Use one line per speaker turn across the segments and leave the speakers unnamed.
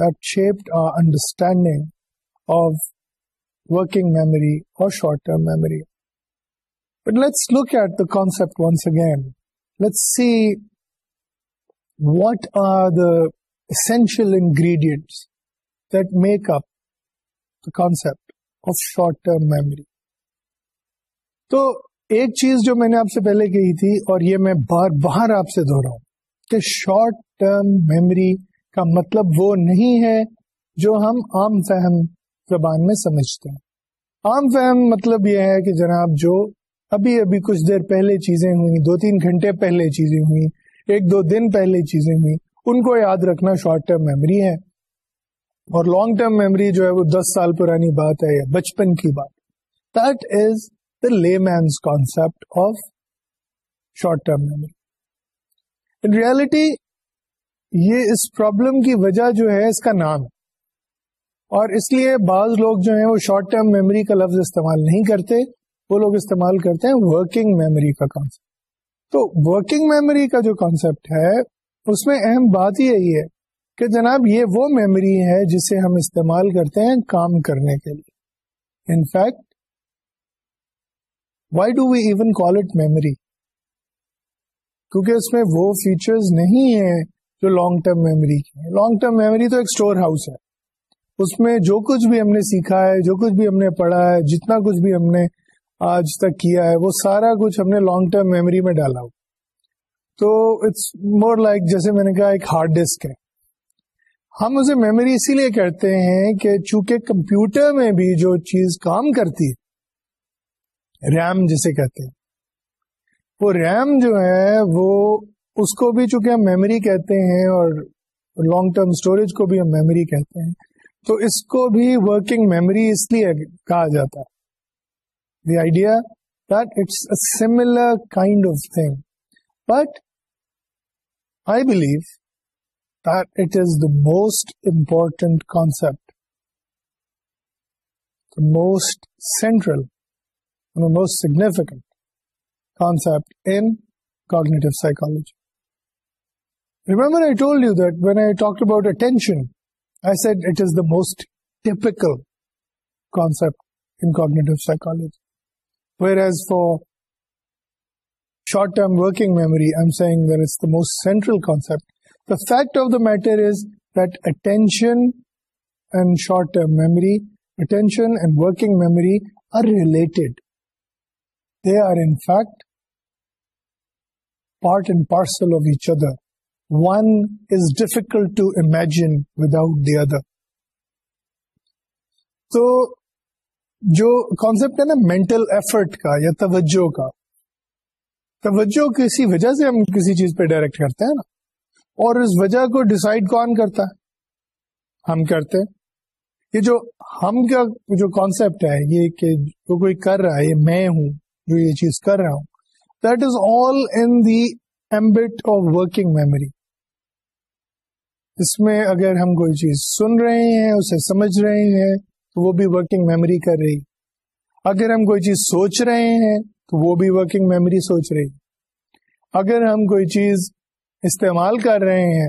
that shaped our understanding of working memory or short-term memory. But let's look at the concept once again. Let's see what are the essential ingredients that make up the concept of short-term memory. تو ایک چیز جو میں نے آپ سے پہلے کہی تھی اور یہ میں بار بار آپ سے دہرا ہوں کہ شارٹ ٹرم میموری کا مطلب وہ نہیں ہے جو ہم عام فہم زبان میں سمجھتے ہیں عام فہم مطلب یہ ہے کہ جناب جو ابھی ابھی کچھ دیر پہلے چیزیں ہوئی دو تین گھنٹے پہلے چیزیں ہوئی ایک دو دن پہلے چیزیں ہوئی ان کو یاد رکھنا شارٹ ٹرم میموری ہے اور لانگ ٹرم میموری جو ہے وہ دس سال پرانی بات ہے یا بچپن کی بات that is the layman's concept of short term memory in reality یہ اس پرابلم کی وجہ جو ہے اس کا نام ہے اور اس لیے بعض لوگ جو ہیں وہ شارٹ ٹرم میموری کا لفظ استعمال نہیں کرتے وہ لوگ استعمال کرتے ہیں ورکنگ میموری کا کانسیپٹ تو ورکنگ میموری کا جو کانسیپٹ ہے اس میں اہم بات یہی ہے کہ جناب یہ وہ میموری ہے جسے ہم استعمال کرتے ہیں کام کرنے کے لیے in fact why do we even call it memory کیونکہ اس میں وہ فیچرز نہیں ہیں جو لانگ ٹرم میموری کی ہے لانگ ٹرم میموری تو ایک اسٹور ہاؤس ہے اس میں جو کچھ بھی ہم نے سیکھا ہے جو کچھ بھی ہم نے پڑھا ہے جتنا کچھ کچھ بھی ہم ہم نے نے آج تک کیا ہے وہ سارا لانگ ٹرم میموری میں ڈالا ہو تو اٹس مور لائک جیسے میں نے کہا ایک ہارڈ ڈسک ہے ہم اسے میموری اسی لیے کہتے ہیں کہ چونکہ کمپیوٹر میں بھی جو چیز کام کرتی ہے ریم جسے کہتے ہیں وہ ریم جو ہے وہ اس کو بھی چونکہ ہم میموری کہتے ہیں اور لانگ ٹرم اسٹوریج کو بھی ہم میموری کہتے ہیں تو اس کو بھی ورکنگ میموری اس لیے کہا جاتا ہے the idea that it's a similar kind of thing but I believe that it is the most important concept most central most significant concept in psychology remember I اباؤٹنٹ psychology where short term work central fact of the matter is attention short term memorization they are in part and parcel either one is difficult to imagine without the other تو جو concept ہے نا mental effort کا یا توجہ کا توجہ کسی وجہ سے ہم کسی چیز پہ ڈائریکٹ کرتے ہیں نا اور اس وجہ کو ڈسائڈ کون کرتا ہے ہم کرتے ہیں یہ جو ہم کا جو کانسیپٹ ہے یہ کہ جو کوئی کر رہا ہے یہ میں ہوں جو یہ چیز کر رہا ہوں that is all in the ambit of working memory اس میں اگر ہم کوئی چیز سن رہے ہیں اسے سمجھ رہے ہیں تو وہ بھی ورکنگ میموری کر رہی اگر ہم کوئی چیز سوچ رہے ہیں تو وہ بھی ورکنگ میموری سوچ رہی اگر ہم کوئی چیز استعمال کر رہے ہیں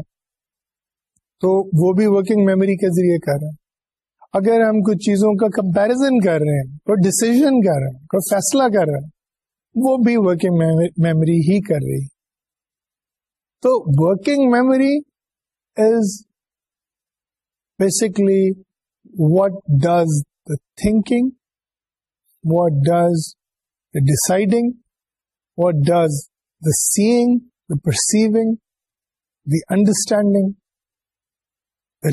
تو وہ بھی ورکنگ میموری کے ذریعے کر رہے ہیں اگر ہم کچھ چیزوں کا کمپیرزن کر رہے ہیں کوئی ڈسیزن کر رہے ہیں کوئی فیصلہ کر رہے ہیں وہ بھی ورکنگ میموری ہی کر رہی تو working memory basically what does the thinking what does the deciding what does the seeing the perceiving the understanding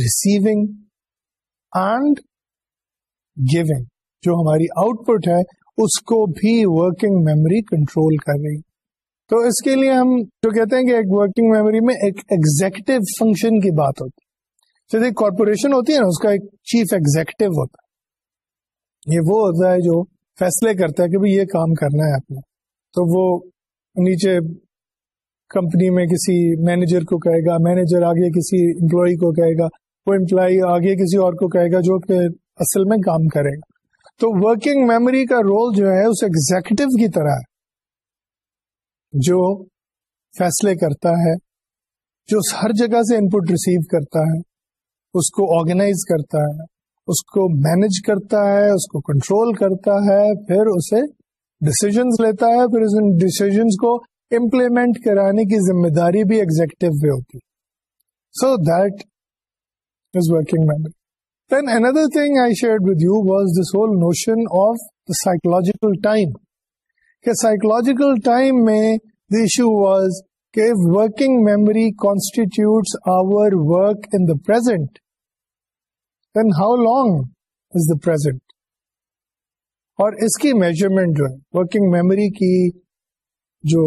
receiving and giving جو ہماری آؤٹ پٹ ہے اس کو بھی ورکنگ میموری کنٹرول کرے گی تو اس کے لیے ہم جو کہتے ہیں کہ ایک ورکنگ میموری میں ایک ایگزیکٹو فنکشن کی بات ہوتی ہے جیسے کارپوریشن ہوتی ہے نا اس کا ایک چیف ایگزیکٹو ہوتا ہے یہ وہ ہوتا ہے جو فیصلے کرتا ہے کہ یہ کام کرنا ہے آپ نے تو وہ نیچے کمپنی میں کسی مینیجر کو کہے گا مینیجر آگے کسی امپلائی کو کہے گا وہ امپلائی آگے کسی اور کو کہے گا جو کہ اصل میں کام کرے گا تو ورکنگ میموری کا رول جو ہے اس ایگزیکٹو کی طرح ہے جو فیصلے کرتا ہے جو ہر جگہ سے انپٹ ریسیو کرتا ہے اس کو آرگنائز کرتا ہے اس کو مینج کرتا ہے اس کو کنٹرول کرتا ہے پھر اسے ڈسیزنس لیتا ہے پھر اس ڈسیزنس کو امپلیمنٹ کرانے کی ذمہ داری بھی ایگزیکٹو پہ ہوتی ہے so that is working mind then another thing I shared with you was this whole notion of the psychological time کہ سائیکولوجیکل ٹائم میں دی ایشو واز کہ working memory constitute work in the present then how long is the present اور اس کی measurement جو ہے working memory کی جو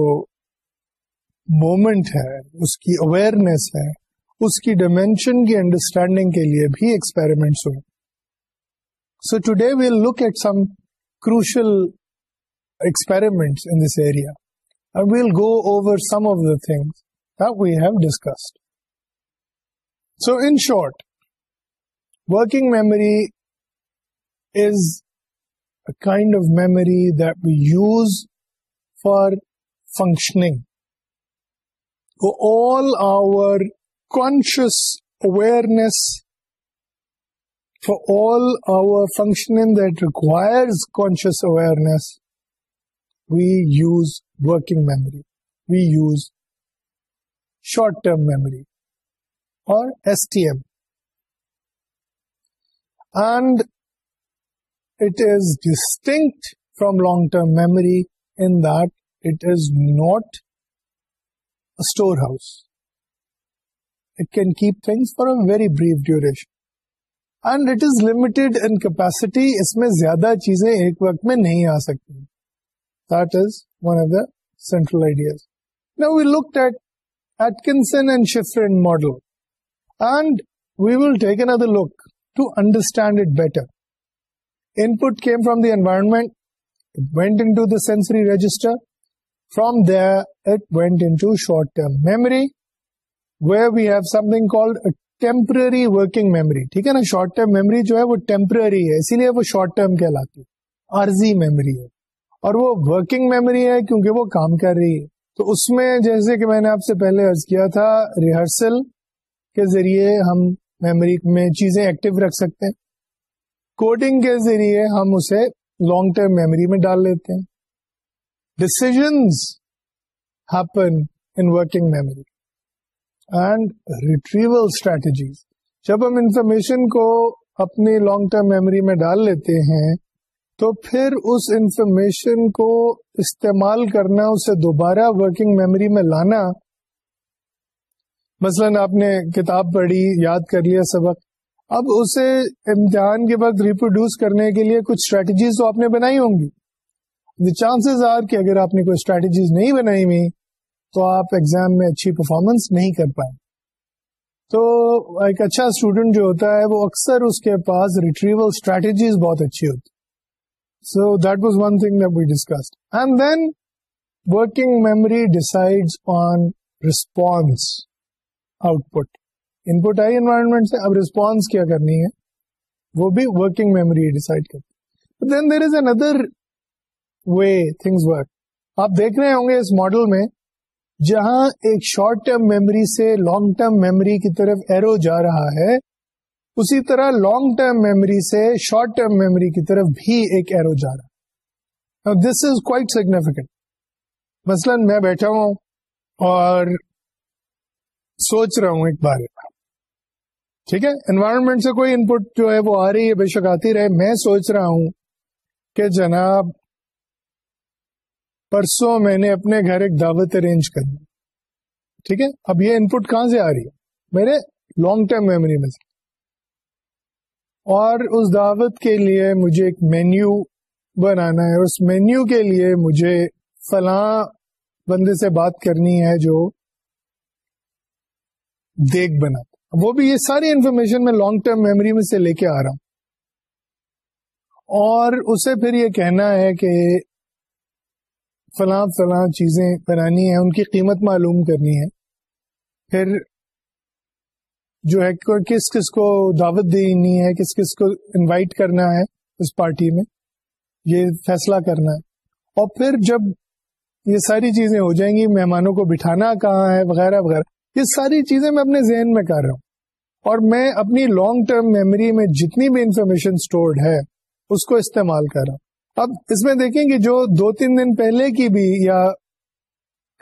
مومنٹ ہے اس کی اویئرنیس ہے اس کی ڈائمینشن کی انڈرسٹینڈنگ کے لیے بھی ایکسپیرمنٹس ہوئے so today we'll look at some crucial experiments in this area. And we'll go over some of the things that we have discussed. So in short, working memory is a kind of memory that we use for functioning. So all our conscious awareness, for all our functioning that requires conscious awareness, we use working memory we use short term memory or S T M and it is distinct from long term memory in that اٹور house it can keep things for very brief duration and it is limited in capacity اس میں زیادہ چیزیں ایک وقت میں نہیں آ سکتی central ideas نی لک ایٹ کنسن and ماڈلسٹینڈ it better input came from the environment went in sensory register from then into short term memory where we've some تھنگرری working memory ٹھیک ہے نا شارٹ ٹرم میموری جو ہے وہ ٹیمپرری ہے اسی لیے وہ شارٹ ٹرم کہلاتی ہے اور وہ ورکنگ میموری ہے کیونکہ وہ کام کر رہی ہے تو اس میں جیسے کہ میں نے آپ سے پہلے ارض کیا تھا ریہرسل کے ذریعے ہم میموری میں چیزیں ایکٹیو رکھ سکتے ہیں کوڈنگ کے ذریعے ہم اسے لانگ ٹرم میموری میں ڈال لیتے ہیں decisions happen in working memory and retrieval strategies جب ہم انفارمیشن کو اپنی لانگ ٹرم میموری میں ڈال لیتے ہیں تو پھر اس انفارمیشن کو استعمال کرنا اسے دوبارہ ورکنگ میموری میں لانا مثلا آپ نے کتاب پڑھی یاد کر لیا سبق اب اسے امتحان کے بعد ریپروڈیوس کرنے کے لیے کچھ اسٹریٹجیز تو آپ نے بنائی ہوں گی دا چانسز آر کہ اگر آپ نے کوئی اسٹریٹجیز نہیں بنائی ہوئی تو آپ ایگزام میں اچھی پرفارمنس نہیں کر پائیں تو ایک اچھا اسٹوڈنٹ جو ہوتا ہے وہ اکثر اس کے پاس ریٹریول اسٹریٹجیز بہت اچھی ہوتی so that was one تھنگسڈ and then working memory decide on response output input environment سے اب ریسپونس کیا کرنی ہے وہ بھی ورکنگ میموری ڈسائڈ کرتی then there is another way things work آپ دیکھ رہے ہوں گے اس ماڈل میں جہاں ایک شارٹ ٹرم میموری سے لانگ ٹرم میموری کی طرف ایرو جا رہا ہے اسی طرح لانگ ٹرم میموری سے شارٹ ٹرم میموری کی طرف بھی ایک ایرو جا رہا دس از کوائٹ سیگنیفیکینٹ مثلا میں بیٹھا ہوں اور سوچ رہا ہوں ایک بارے میں ٹھیک ہے انوائرمنٹ سے کوئی ان پٹ جو ہے وہ آ رہی ہے بے شک آتی رہے میں سوچ رہا ہوں کہ جناب پرسوں میں نے اپنے گھر ایک دعوت ارینج کر دی ٹھیک ہے اب یہ ان پٹ کہاں سے آ رہی ہے میرے لانگ ٹرم میموری میں سے اور اس دعوت کے لیے مجھے ایک مینیو بنانا ہے اس مینیو کے لیے مجھے فلاں بندے سے بات کرنی ہے جو دیکھ بنا وہ بھی یہ ساری انفارمیشن میں لانگ ٹرم میموری میں سے لے کے آ رہا ہوں اور اسے پھر یہ کہنا ہے کہ فلاں فلاں چیزیں بنانی ہیں ان کی قیمت معلوم کرنی ہے پھر جو ہے کس کس کو دعوت دینی ہے کس کس کو انوائٹ کرنا ہے اس پارٹی میں یہ فیصلہ کرنا ہے اور پھر جب یہ ساری چیزیں ہو جائیں گی مہمانوں کو بٹھانا کہاں ہے وغیرہ وغیرہ یہ ساری چیزیں میں اپنے ذہن میں کر رہا ہوں اور میں اپنی لانگ ٹرم میموری میں جتنی بھی انفارمیشن اسٹورڈ ہے اس کو استعمال کر رہا ہوں اب اس میں دیکھیں کہ جو دو تین دن پہلے کی بھی یا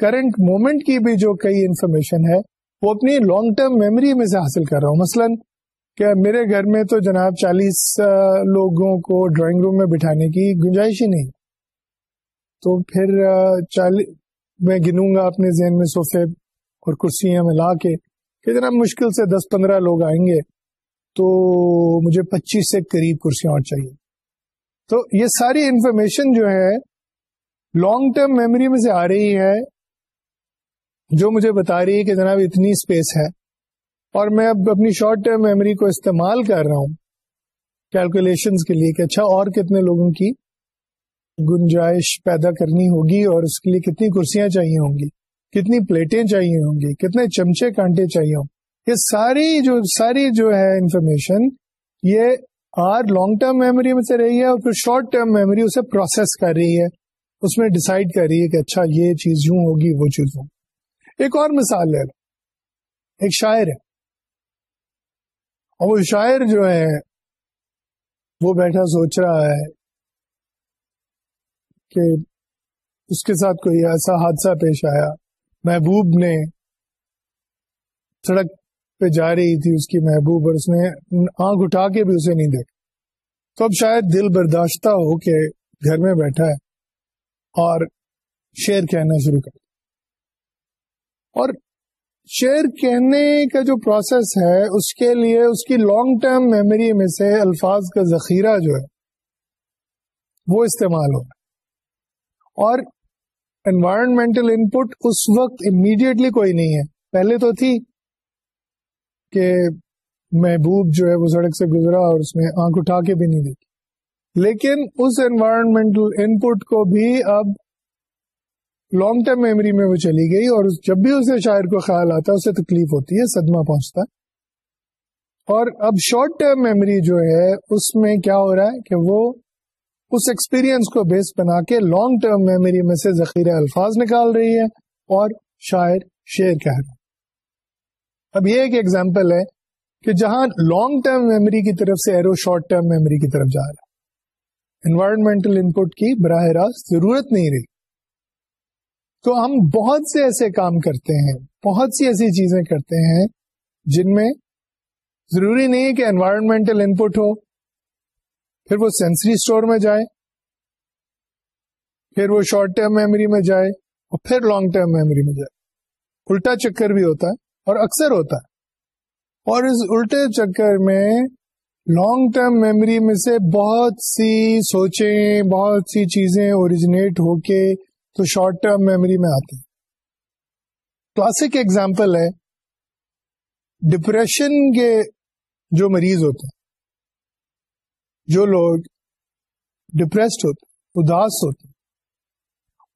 کرنٹ مومنٹ کی بھی جو کئی انفارمیشن ہے وہ اپنی لانگ ٹرم میموری میں سے حاصل کر رہا ہوں مثلا کہ میرے گھر میں تو جناب چالیس لوگوں کو ڈرائنگ روم میں بٹھانے کی گنجائش ہی نہیں تو پھر چالی میں گنوں گا اپنے ذہن میں صوفے اور کرسیاں میں لا کے کہ جناب مشکل سے دس پندرہ لوگ آئیں گے تو مجھے پچیس سے قریب کرسیاں اور چاہیے تو یہ ساری انفارمیشن جو ہے لانگ ٹرم میموری میں سے آ رہی ہے جو مجھے بتا رہی ہے کہ جناب اتنی اسپیس ہے اور میں اب اپنی شارٹ ٹرم میموری کو استعمال کر رہا ہوں کیلکولیشن کے لیے کہ اچھا اور کتنے لوگوں کی گنجائش پیدا کرنی ہوگی اور اس کے لیے کتنی کرسیاں چاہیے ہوں گی کتنی پلیٹیں چاہیے ہوں گی کتنے چمچے کانٹے چاہیے ہوں یہ ساری جو ساری جو ہے انفارمیشن یہ آر لانگ ٹرم میموری میں سے رہی ہے اور پھر شارٹ ٹرم میموری اسے پروسیس کر رہی ہے اس میں ڈسائڈ کر رہی ہے کہ اچھا یہ چیز یوں ہوگی وہ چیز ہوگی ایک اور مثال لے لو ایک شاعر ہے اور وہ شاعر جو ہے وہ بیٹھا سوچ رہا ہے کہ اس کے ساتھ کوئی ایسا حادثہ پیش آیا محبوب نے سڑک پہ جا رہی تھی اس کی محبوب اور اس نے آنکھ اٹھا کے بھی اسے نہیں دیکھا تو اب شاید دل برداشتہ ہو کے گھر میں بیٹھا ہے اور شعر کہنا شروع کر اور شیئر کہنے کا جو پروسیس ہے اس کے لیے اس کی لانگ ٹرم میموری میں سے الفاظ کا ذخیرہ جو ہے وہ استعمال ہو اور انوائرمنٹل ان پٹ اس وقت امیڈیٹلی کوئی نہیں ہے پہلے تو تھی کہ محبوب جو ہے وہ سڑک سے گزرا اور اس میں آنکھ اٹھا کے بھی نہیں دیکھی لیکن اس انوائرمنٹل ان پٹ کو بھی اب لانگ ٹرم میموری میں وہ چلی گئی اور جب بھی اسے شاعر کو خیال آتا ہے اسے تکلیف ہوتی ہے صدمہ پہنچتا ہے اور اب شارٹ ٹرم میموری جو ہے اس میں کیا ہو رہا ہے کہ وہ اس ایکسپیرئنس کو بیس بنا کے لانگ ٹرم میموری میں سے ذخیرہ الفاظ نکال رہی ہے اور شاعر شعر کہہ رہا اب یہ ایک ایگزامپل ہے کہ جہاں لانگ ٹرم میموری کی طرف سے ایرو شارٹ ٹرم میموری کی طرف جا رہا ہے انوائرمنٹل ان پٹ کی براہ راست ضرورت نہیں رہی تو ہم بہت سے ایسے کام کرتے ہیں بہت سی ایسی چیزیں کرتے ہیں جن میں ضروری نہیں ہے کہ انوائرمنٹل ان پٹ ہو پھر وہ سینسری اسٹور میں جائے پھر وہ شارٹ ٹرم میموری میں جائے اور پھر لانگ ٹرم میموری میں جائے الٹا چکر بھی ہوتا ہے اور اکثر ہوتا ہے اور اس الٹے چکر میں لانگ ٹرم میموری میں سے بہت سی سوچیں بہت سی چیزیں اوریجنیٹ ہو کے تو شارٹ ٹرم میموری میں آتے ہیں کلاسک ایگزامپل ہے ڈپریشن کے جو مریض ہوتے ہیں جو لوگ ڈپریسڈ ہوتے اداس ہوتے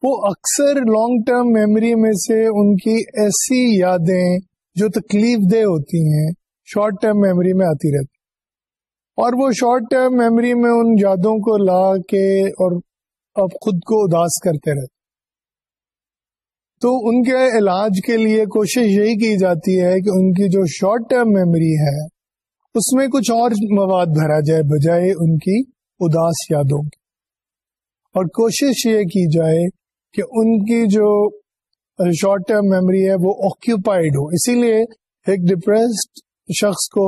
وہ اکثر لانگ ٹرم میموری میں سے ان کی ایسی یادیں جو تکلیف دہ ہوتی ہیں شارٹ ٹرم میموری میں آتی رہتی اور وہ شارٹ ٹرم میموری میں ان یادوں کو لا کے اور اب خود کو اداس کرتے رہتے تو ان کے علاج کے لیے کوشش یہی کی جاتی ہے کہ ان کی جو شارٹ ٹرم میموری ہے اس میں کچھ اور مواد بھرا جائے بجائے ان کی اداس یادوں کی اور کوشش یہ کی جائے کہ ان کی جو شارٹ ٹرم میموری ہے وہ آکوپائڈ ہو اسی لیے ایک ڈپریسڈ شخص کو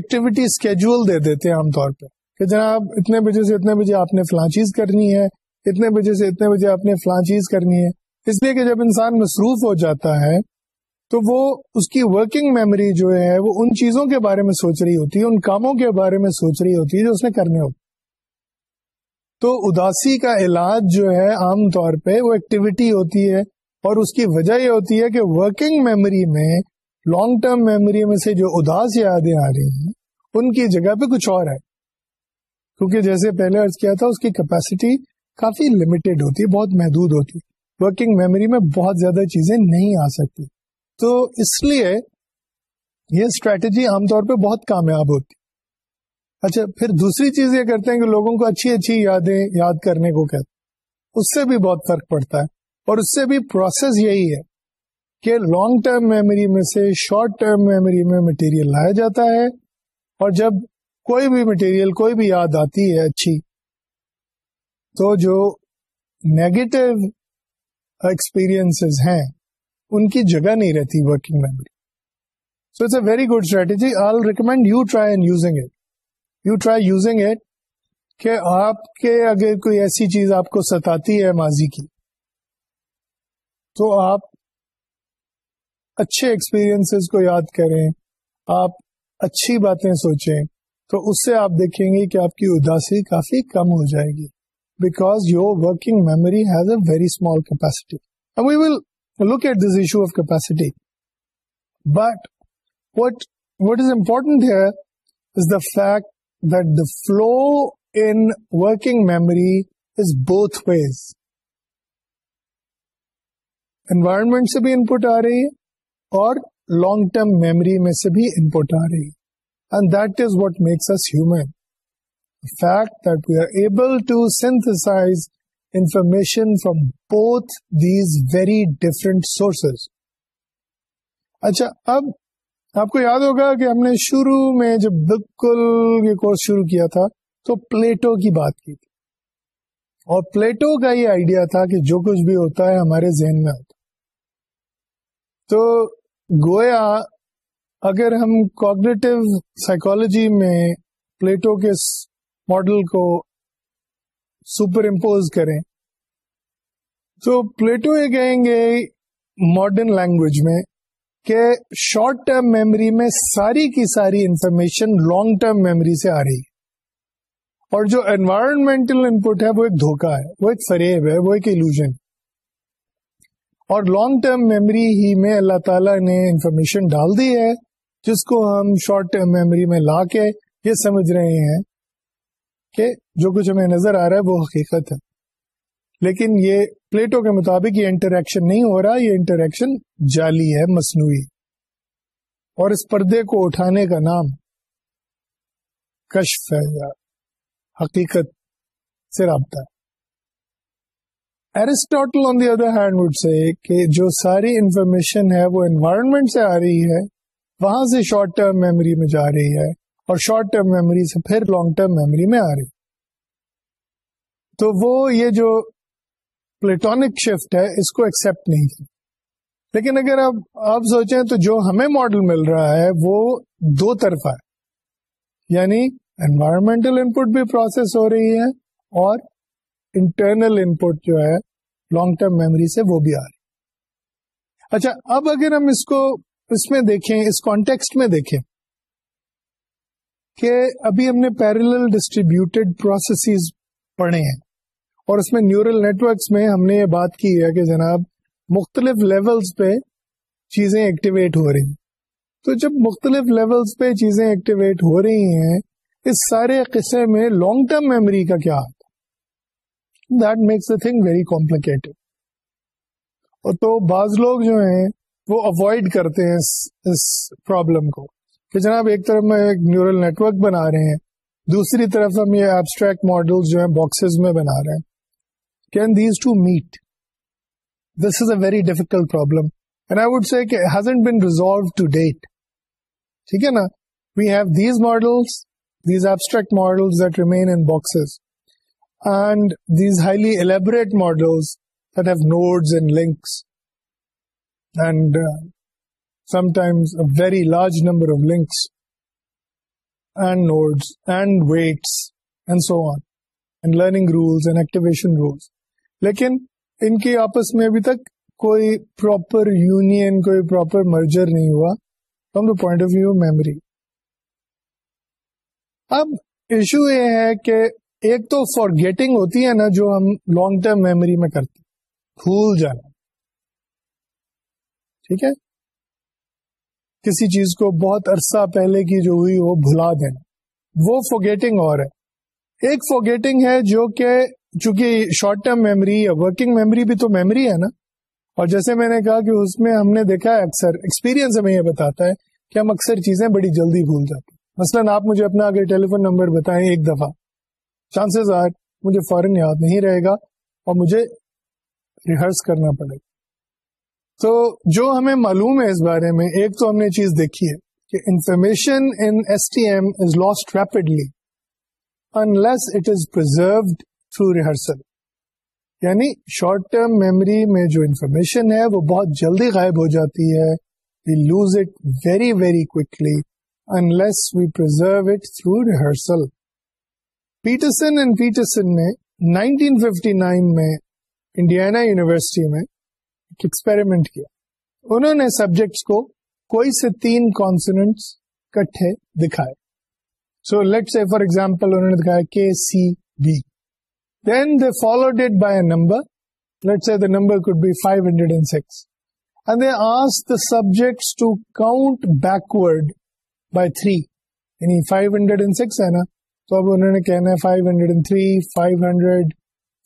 ایکٹیویٹی اسکیجول دے دیتے ہیں عام طور پہ کہ جناب اتنے بجے سے اتنے بجے آپ نے فلاں چیز کرنی ہے اتنے بجے سے اتنے بجے آپ نے فلاں چیز کرنی ہے اس لیے کہ جب انسان مصروف ہو جاتا ہے تو وہ اس کی ورکنگ میموری جو ہے وہ ان چیزوں کے بارے میں سوچ رہی ہوتی ہے ان کاموں کے بارے میں سوچ رہی ہوتی ہے جو اس نے کرنے ہوتے تو اداسی کا علاج جو ہے عام طور پہ وہ ایکٹیویٹی ہوتی ہے اور اس کی وجہ یہ ہوتی ہے کہ ورکنگ میموری میں لانگ ٹرم میموری میں سے جو اداس یادیں آ رہی ہیں ان کی جگہ پہ کچھ اور ہے کیونکہ جیسے پہلے کیا تھا اس کی کیپیسٹی کافی لمیٹڈ ہوتی ہے بہت محدود ہوتی ہے ورکنگ میموری میں بہت زیادہ چیزیں نہیں آ سکتی تو اس لیے یہ اسٹریٹجی عام طور پہ بہت کامیاب ہوتی اچھا پھر دوسری چیز یہ کرتے ہیں کہ لوگوں کو اچھی اچھی یادیں یاد کرنے کو کہتے اس سے بھی بہت فرق پڑتا ہے اور اس سے بھی پروسیس یہی ہے کہ لانگ ٹرم میموری میں سے شارٹ ٹرم میموری میں مٹیریل لایا جاتا ہے اور جب کوئی بھی مٹیریل کوئی بھی یاد آتی ہے اچھی تو جو نیگیٹو ایکسپیرئنس ہیں ان کی جگہ نہیں رہتی working memory so it's a very good strategy I recommend you try and using it you try using it کہ آپ کے اگر کوئی ایسی چیز آپ کو ستاتی ہے ماضی کی تو آپ اچھے ایکسپیرئنس کو یاد کریں آپ اچھی باتیں سوچیں تو اس سے آپ دیکھیں گے کہ آپ کی اداسی کافی کم ہو جائے گی because your was a very small capacity important the fact the flow in working memory is both ways environment سے بھی انپوٹ آ رہی ہے اور لانگ ٹرم میمری میں سے بھی انپوٹ آ رہی ہے fact that we are able to synthesize information from both these very different sources. اچھا اب آپ کو یاد ہوگا کہ ہم نے شروع میں جب بالکل یہ کورس شروع کیا تھا تو پلیٹو کی بات کی تھی اور پلیٹو کا یہ آئیڈیا تھا کہ جو کچھ بھی ہوتا ہے ہمارے ذہن میں ہوتا تو گویا اگر ہم کوگنیٹو سائیکالوجی میں پلیٹو کے ماڈل کو سپر امپوز کریں تو پلیٹو یہ کہیں گے ماڈرن لینگویج میں کہ شارٹ ٹرم میموری میں ساری کی ساری انفارمیشن لانگ ٹرم میموری سے آ رہی ہے اور جو انوائرمنٹل انپٹ ہے وہ ایک دھوکا ہے وہ ایک فریب ہے وہ ایک ایلوژن اور لانگ ٹرم میموری ہی میں اللہ تعالی نے انفارمیشن ڈال دی ہے جس کو ہم شارٹ ٹرم میموری میں لا کے یہ سمجھ رہے ہیں کہ جو کچھ ہمیں نظر آ رہا ہے وہ حقیقت ہے لیکن یہ پلیٹو کے مطابق یہ انٹریکشن نہیں ہو رہا یہ انٹریکشن جعلی ہے مصنوعی اور اس پردے کو اٹھانے کا نام کشف ہے یا حقیقت سے رابطہ Aristotle on the other hand would say کہ جو ساری انفارمیشن ہے وہ انوائرمنٹ سے آ رہی ہے وہاں سے شارٹ ٹرم میموری میں جا رہی ہے اور شارٹ ٹرم میموری سے پھر لانگ ٹرم میموری میں آ رہی تو وہ یہ جو پلیٹونک شفٹ ہے اس کو ایکسپٹ نہیں کی لیکن اگر آپ آپ سوچیں تو جو ہمیں ماڈل مل رہا ہے وہ دو طرفہ ہے یعنی انوائرمنٹل انپٹ بھی پروسیس ہو رہی ہے اور انٹرنل انپٹ جو ہے لانگ ٹرم میموری سے وہ بھی آ رہی اچھا اب اگر ہم اس کو اس میں دیکھیں اس کانٹیکسٹ میں دیکھیں کہ ابھی ہم نے پیرل ڈسٹریبیوٹیڈ پروسیسز پڑھے ہیں اور اس میں نیورل نیٹورکس میں ہم نے یہ بات کی ہے کہ جناب مختلف لیولز پہ چیزیں ایکٹیویٹ ہو رہی ہیں تو جب مختلف لیولز پہ چیزیں ایکٹیویٹ ہو رہی ہیں اس سارے قصے میں لانگ ٹرم میموری کا کیا ہوتا that makes a thing very complicated اور تو بعض لوگ جو ہیں وہ اوائڈ کرتے ہیں اس پرابلم کو کہ جناب ایک طرف میں ایک نیورل نیٹ ورک بنا رہے ہیں دوسری طرف ہم یہ ایبسٹریکٹ ماڈل جو ہیں باکسز میں بنا رہے ہیں can these two meet this is a very difficult problem and I would say hasn't been resolved to date ٹھیک ہے نا we have these models these abstract models that remain in boxes and these highly elaborate models that have nodes and links and very large number of links لیکن union کوئی merger نہیں ہوا from the point of view memory اب issue یہ ہے کہ ایک تو فار گیٹنگ ہوتی ہے نا جو ہم لانگ ٹرم میمری میں کرتے بھول جانا ٹھیک ہے کسی چیز کو بہت عرصہ پہلے کی جو ہوئی وہ بھلا دینا وہ فوگیٹنگ اور ہے ایک فوگیٹنگ ہے جو کہ چونکہ شارٹ ٹرم میمری یا ورکنگ میمری بھی تو میموری ہے نا اور جیسے میں نے کہا کہ اس میں ہم نے دیکھا ہے اکثر ایکسپیرینس ہمیں یہ بتاتا ہے کہ ہم اکثر چیزیں بڑی جلدی بھول جاتے ہیں مثلا آپ مجھے اپنا اگر ٹیلی فون نمبر بتائیں ایک دفعہ چانسز آر مجھے فوراً یاد نہیں رہے گا اور مجھے ریہرس کرنا پڑے گا تو جو ہمیں معلوم ہے اس بارے میں ایک تو ہم نے چیز دیکھی ہے کہ information in S T M is lost rapidly unless it is preserved through rehearsal یعنی شارٹ ٹرم میموری میں جو انفارمیشن ہے وہ بہت جلدی غائب ہو جاتی ہے we lose it very very quickly unless we preserve it through rehearsal Peterson and Peterson نے 1959 میں انڈیانا یونیورسٹی میں ایک ایکسپیریمنٹ کیا انہوں نے سبجیکٹس کو کوئی سے تین کٹھے دکھائے so let let see for example انہوں نے دکھایا کے B B then they they followed it by by a number number the the code five five hundred hundred and and and six six as subjects to count backward three یعنی ہے نا تو اب انہوں نے کہنا ہے five hundred and three five hundred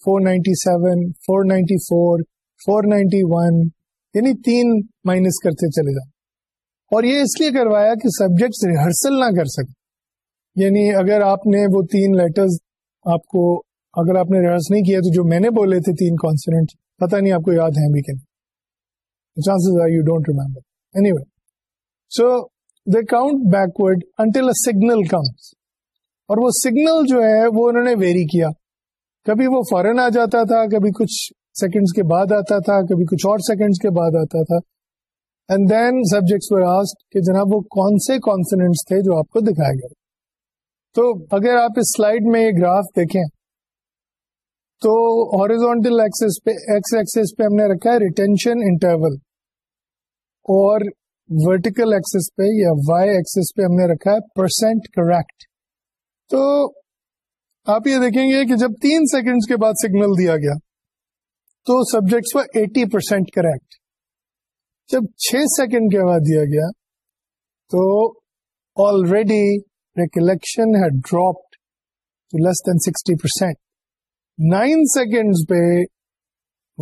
four ninety seven four ninety four four ninety one یعنی تین مائنس کرتے چلے جا اور یہ اس لیے کروایا کہ سبجیکٹس ریہرسل نہ کر سکے یعنی اگر آپ نے وہ تین لیٹرز آپ آپ کو اگر نے ریہرس نہیں کیا تو جو میں نے بولے تھے تین کانسٹنٹ پتا نہیں آپ کو یاد ہے سگنل اور وہ سگنل جو ہے وہ انہوں نے ویری کیا کبھی وہ فورن آ جاتا تھا کبھی کچھ سیکنڈس کے بعد آتا تھا کبھی کچھ اور سیکنڈس کے بعد آتا تھا اینڈ دین سبجیکٹس آسٹ کہ جناب وہ کون سے تھے جو آپ کو دکھائے گئے تو اگر آپ اس سلائیڈ میں یہ گراف دیکھیں تو ہارزونٹل ایکسس پہ ایکس ایکسس ایکسس پہ پہ ہم نے رکھا ہے ریٹینشن انٹرول اور ورٹیکل یا وائی ایکسس پہ ہم نے رکھا ہے پرسینٹ کریکٹ تو آپ یہ دیکھیں گے کہ جب تین سیکنڈز کے بعد سگنل دیا گیا تو سبجیکٹس کو ایٹی پرسینٹ کریکٹ جب چھ سیکنڈ کے بعد دیا گیا تو آلریڈی ریکلیکشن ہے dropped to less than sixty percent nine second پہ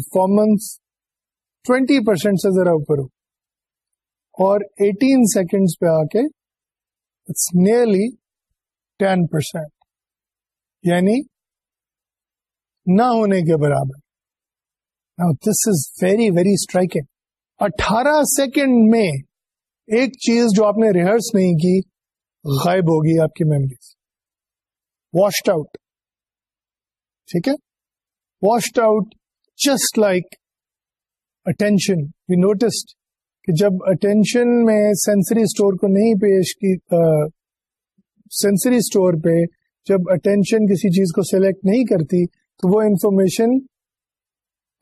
پرفارمنس ٹوینٹی پرسینٹ سے ذرا اوپر ہو اور ایٹین سیکنڈ پہ آ کے اٹس نیئرلی ٹین پرسینٹ یعنی نہ ہونے کے برابر this is very very striking اٹھارہ سیکنڈ میں ایک چیز جو آپ نے ریہرس نہیں کی غائب ہوگی آپ کی میموریز واشڈ آؤٹ ٹھیک ہے washed out just like attention we noticed کہ جب اٹینشن میں سینسری اسٹور کو نہیں پیش کی سینسری اسٹور پہ جب اٹینشن کسی چیز کو سلیکٹ نہیں کرتی تو وہ انفارمیشن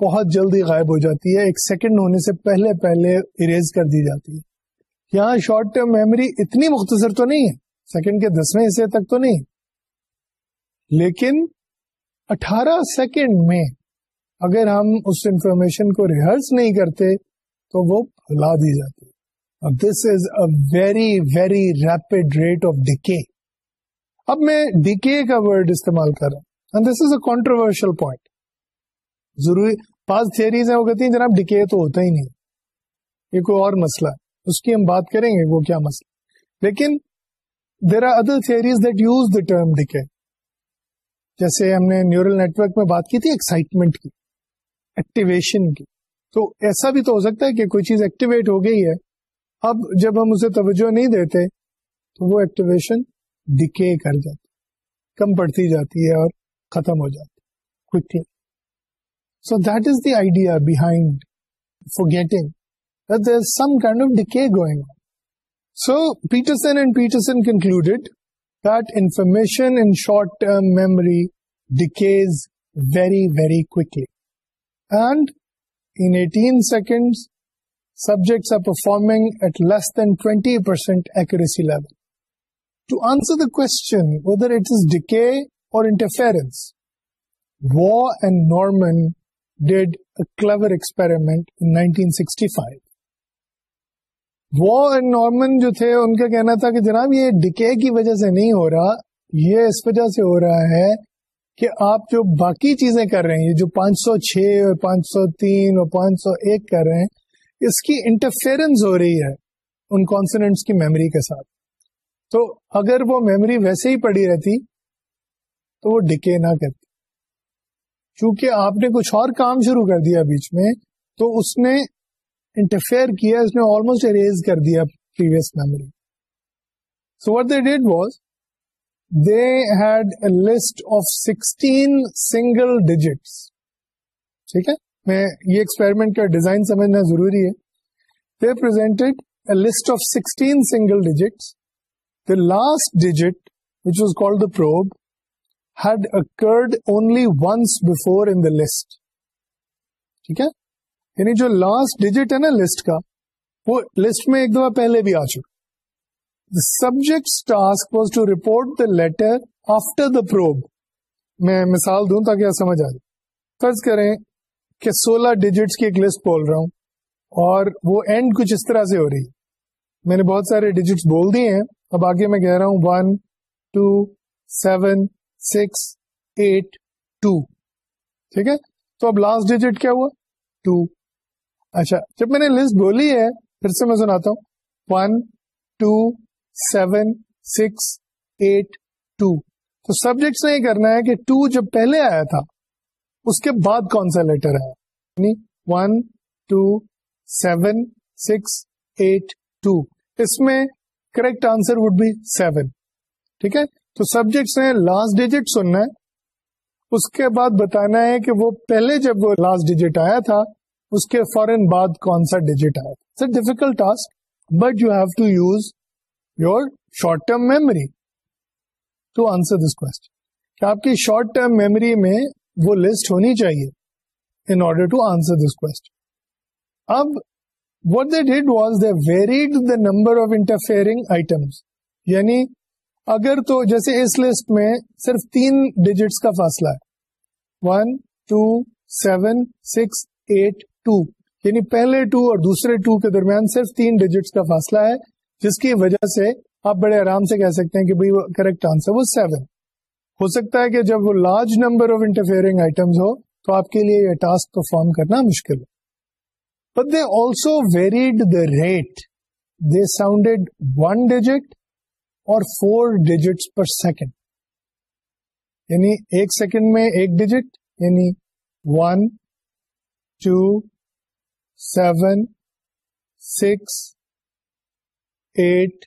بہت جلدی غائب ہو جاتی ہے ایک سیکنڈ ہونے سے پہلے پہلے اریز کر دی جاتی ہے یہاں شارٹ ٹرم میموری اتنی مختصر تو نہیں ہے سیکنڈ کے دسویں حصے تک تو نہیں لیکن اٹھارہ سیکنڈ میں اگر ہم اس انفارمیشن کو ریہرس نہیں کرتے تو وہ پھلا دی جاتی اور this is a very very rapid rate of decay اب میں ڈکے کا ورڈ استعمال کر رہا ہوں دس از اے کانٹروورشل پوائنٹ ضروری بعض ہیں وہ کہتی ہیں جناب ڈکے تو ہوتا ہی نہیں یہ کوئی اور مسئلہ ہے اس کی ہم بات کریں گے وہ کیا مسئلہ لیکن there are other that use the term decay جیسے ہم نے نیورل نیٹورک میں بات کی تھی ایکسائٹمنٹ کی ایکٹیویشن کی تو ایسا بھی تو ہو سکتا ہے کہ کوئی چیز ایکٹیویٹ ہو گئی ہے اب جب ہم اسے توجہ نہیں دیتے تو وہ ایکٹیویشن ڈکے کر جاتی کم پڑتی جاتی ہے اور ختم ہو جاتی so is the idea behind forgetting of decay going so and Peterson concluded in short term decays very very in eighteen said subjects Waugh and Norman did clever experiment in 1965 وہ نارمن جو تھے ان کا کہنا تھا کہ جناب یہ ڈکے کی وجہ سے نہیں ہو رہا یہ اس وجہ سے ہو رہا ہے کہ آپ جو باقی چیزیں کر رہے ہیں جو پانچ سو چھ اور پانچ سو تین اور پانچ سو ایک کر رہے ہیں اس کی انٹرفیئرنس ہو رہی ہے ان کانسنٹس کی میموری کے ساتھ تو اگر وہ میموری ویسے ہی پڑی رہتی تو وہ ڈکے نہ کرتی آپ نے کچھ اور کام شروع کر دیا بیچ میں تو اس نے انٹرفیئر کیا اس نے آلموسٹ اریز کر دیا previous memory so what was they had a list of sixteen single digits ٹھیک ہے میں یہ ایکسپیرمنٹ ڈیزائن سمجھنا ضروری ہے they list of sixteen single digits the last digit which was call ٹھیک ہے یعنی جو لاسٹ ڈیجٹ ہے نا لسٹ کا وہ لسٹ میں ایک دفعہ پہلے بھی آ چکا آفٹر دا پروب میں مثال دوں تاکہ آپ سمجھ آ جائے فرض کریں کہ سولہ ڈیجٹس کی ایک لسٹ بول رہا ہوں اور وہ اینڈ کچھ اس طرح سے ہو رہی میں نے بہت سارے ڈیجٹس بول دیے ہیں اب آگے میں کہہ رہا ہوں one two seven six eight two ٹھیک ہے تو اب لاسٹ ڈیجٹ کیا ہوا ٹو اچھا جب میں نے لسٹ بولی ہے پھر سے میں سناتا ہوں one two seven six eight two تو سبجیکٹ سے یہ کرنا ہے کہ ٹو جب پہلے آیا تھا اس کے بعد کون سا لیٹر آیا یعنی one two seven six eight two اس میں correct answer would be seven ٹھیک ہے تو سبجیکٹس ہیں لاسٹ ڈیجٹ سننا ہے اس کے بعد بتانا ہے کہ وہ پہلے جب وہ لاسٹ ڈیجٹ آیا تھا اس کے فورن بعد کون سا ڈیجٹ آیا تھا task but you have to use your short term memory to answer this کو آپ کی شارٹ ٹرم میموری میں وہ لسٹ ہونی چاہیے in order to answer this اب what they did was they varied the number of interfering items یعنی اگر تو جیسے اس لسٹ میں صرف تین ڈیجٹس کا فاصلہ ہے one two seven six eight two یعنی پہلے ٹو اور دوسرے ٹو کے درمیان صرف تین ڈیجٹس کا فاصلہ ہے جس کی وجہ سے آپ بڑے آرام سے کہہ سکتے ہیں کہ بھائی کریکٹ آنسر وہ سیون ہو سکتا ہے کہ جب وہ large number of interfering items ہو تو آپ کے لیے یہ ٹاسک پرفارم کرنا مشکل but they also varied the rate they sounded one digit اور فور ڈیجٹ پر سیکنڈ یعنی ایک سیکنڈ میں ایک ڈیجٹ یعنی one two seven six eight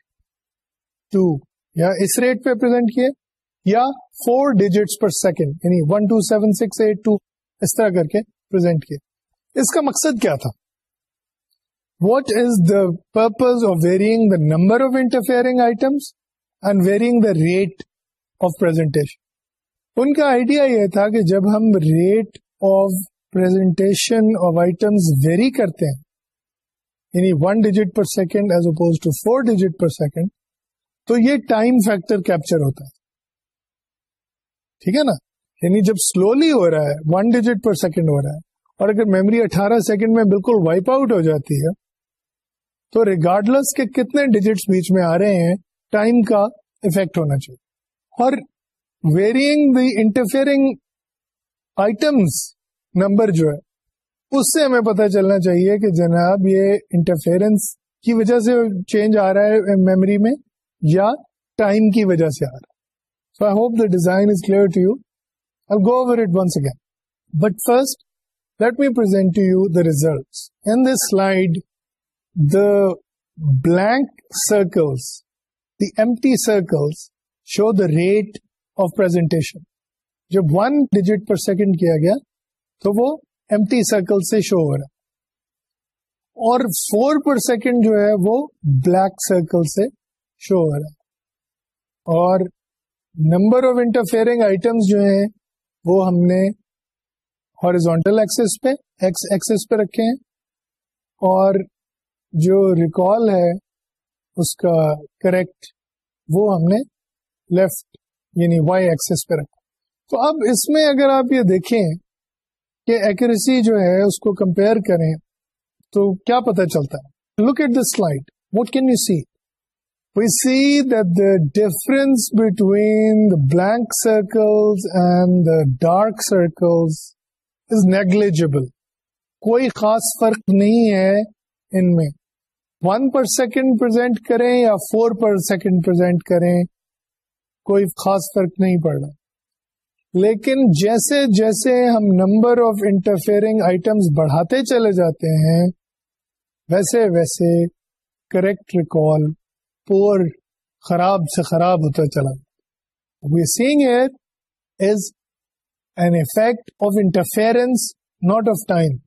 two یا اس ریٹ پہ پرزینٹ کیے یا فور ڈیجٹ پر سیکنڈ یعنی one two seven six eight two اس طرح کر کے پرزینٹ کیے اس کا مقصد کیا تھا what is the purpose of varying the number of interfering items in varying the rate of presentation ان کا آئیڈیا یہ تھا کہ جب ہم rate of of of items vary کرتے ہیں یعنی one digit per second as oppose to four digit per second تو یہ ٹائم فیکٹر کیپچر ہوتا ہے ٹھیک ہے نا یعنی جب سلولی ہو رہا ہے ون ڈیجٹ پر سیکنڈ ہو رہا ہے اور اگر میموری اٹھارہ سیکنڈ میں بالکل وائپ آؤٹ ہو جاتی ہے تو ریکارڈلس کے کتنے ڈیجٹس بیچ میں آ رہے ہیں ٹائم کا افیکٹ ہونا چاہیے اور varying the interfering items number جو ہے اس سے ہمیں پتہ چلنا چاہیے کہ جناب یہ انٹرفیئرنس کی وجہ سے چینج آ رہا ہے میموری میں یا ٹائم کی وجہ سے آ رہا ہے so I hope the design is clear to you I go over it once again but first let me present to you the result in this slide the blank circles empty circle show the rate of per جب one digit پر second کیا گیا تو وہ empty circle سے شو ہو رہا اور per second جو ہے وہ بلیک سرکل سے شو ہو رہا اور نمبر آف انٹرفیئرنگ آئٹمس جو ہیں وہ ہم نے ہارزونٹل ایکسس ایکسس پہ ایکس پہ رکھے ہیں اور جو ریکال ہے اس کا کریکٹ وہ ہم نے لیفٹ یعنی وائی ایکسس پہ رکھا تو اب اس میں اگر آپ یہ دیکھیں کہ ایکوریسی جو ہے اس کو کمپیئر کریں تو کیا پتا چلتا ہے look at this slide what can you see we see the difference between the blank circles and the dark circles is negligible کوئی خاص فرق نہیں ہے ان میں ون پر سیکنڈ پرزینٹ کریں یا فور پر سیکنڈ پرزینٹ کریں کوئی خاص فرق نہیں پڑ رہا لیکن جیسے جیسے ہم نمبر آف انٹرفیئرنگ آئٹمس بڑھاتے چلے جاتے ہیں ویسے ویسے کریکٹ ریکال پور خراب سے خراب ہوتا چلا we saying interference not of time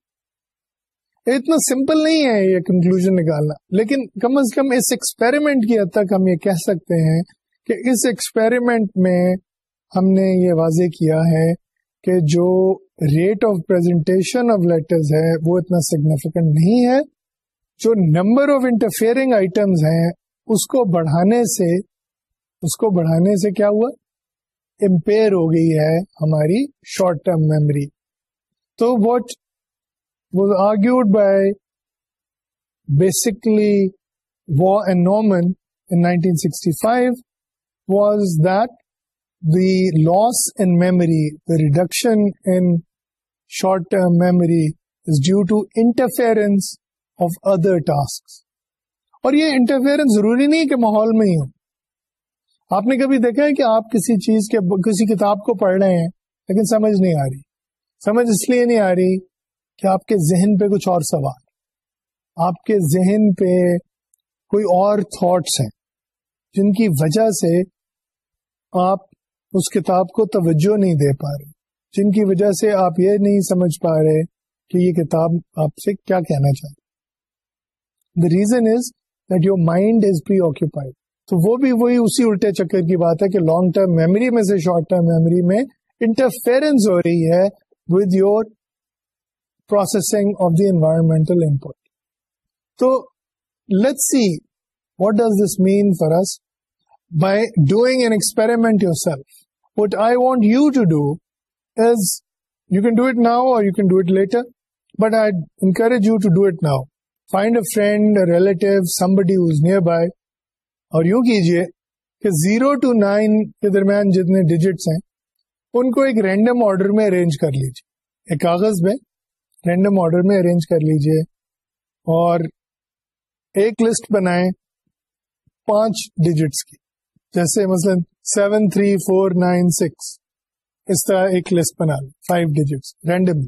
اتنا سمپل نہیں ہے یہ کنکلوژ نکالنا لیکن کم از کم اس ایکسپیریمنٹ کی حد تک ہم یہ کہہ سکتے ہیں کہ اس ایکسپیریمنٹ میں ہم نے یہ واضح کیا ہے کہ جو rate of presentation of letters ہے وہ اتنا سگنیفیکنٹ نہیں ہے جو نمبر آف انٹرفیئرنگ آئٹمس ہیں اس کو بڑھانے سے اس کو بڑھانے سے کیا ہوا امپیئر ہو گئی ہے ہماری شارٹ ٹرم میموری تو what was argued by basically Waugh and Norman in 1965 was that the loss in memory, the reduction in short-term memory is due to interference of other tasks. اور یہ interference ضروری نہیں کہ ماحول میں ہی ہو آپ نے کبھی دیکھا ہے کہ آپ کسی چیز کے کسی کتاب کو پڑھ رہے ہیں لیکن سمجھ نہیں آ رہی سمجھ اس لیے نہیں آ رہی کہ آپ کے ذہن پہ کچھ اور سوال آپ کے ذہن پہ کوئی اور تھاٹس ہیں جن کی وجہ سے آپ اس کتاب کو توجہ نہیں دے پا رہے جن کی وجہ سے آپ یہ نہیں سمجھ پا رہے کہ یہ کتاب آپ سے کیا کہنا چاہتے the reason is that your mind is preoccupied تو وہ بھی وہی اسی الٹے چکر کی بات ہے کہ لانگ ٹرم میموری میں سے شارٹ ٹرم میموری میں انٹرفیئرنس ہو رہی ہے with your processing of the relative, somebody تو فرینڈ ریلیٹو سمبڈی یوں کیجیے کہ زیرو ٹو نائن کے درمیان جتنے ڈیجٹس ہیں ان کو ایک رینڈم آرڈر میں ارینج کر لیجیے ایک کاغذ میں رینڈم آرڈر میں ارینج کر لیجیے اور ایک لسٹ بنائے پانچ ڈیجٹس کی جیسے مثلا seven three four nine six اس طرح ایک لسٹ بنا لیں فائیو ڈیجٹس رینڈم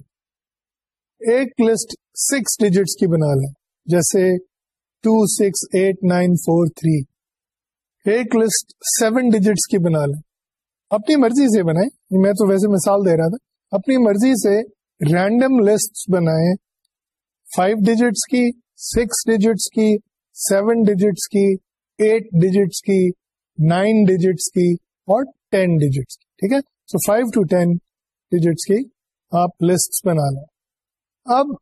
ایک لسٹ سکس ڈیجٹس کی بنا لیں جیسے two six eight nine four three ایک لسٹ سیون ڈیجٹس کی بنا لیں اپنی مرضی سے بنائیں میں تو ویسے مثال دے رہا تھا اپنی مرضی سے رینڈم لسٹ بنائیں فائیو ڈیجٹس کی سکس ڈیجٹس کی سیون ڈیجٹس کی ایٹ ڈیجٹس کی نائن ڈیجٹس کی اور ٹین ڈیجٹس کی ٹھیک ہے so five to ten digits کی آپ لسٹ بنا لیں اب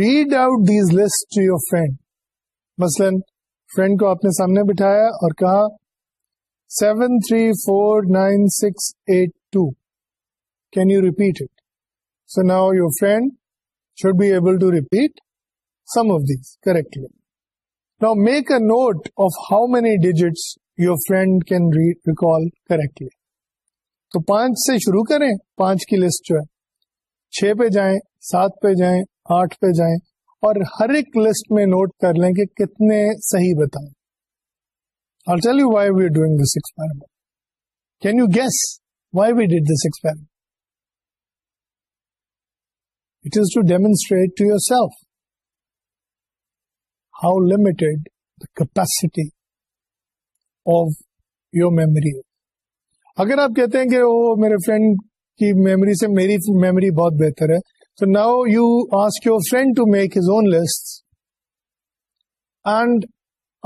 read out these list to your friend مثلاً فرینڈ کو آپ نے سامنے بٹھایا اور کہا seven three four nine six eight two can you repeat it so now your friend should be able to repeat some of them correctly now make a note of how many digits your friend can recall correctly تو پانچ سے شروع کریں پانچ کی list جو ہے چھ پہ جائیں سات پہ جائیں آٹھ پہ جائیں اور ہر ایک لسٹ میں نوٹ کر لیں کہ کتنے صحیح بتاؤ اور چل you why we doing can you guess why we did this experiment ہاؤٹڈ capacity of your memory اگر آپ کہتے ہیں کہ وہ میرے فرینڈ کی میموری سے میری میموری بہت بہتر ہے تو now you ask your friend to make his own list and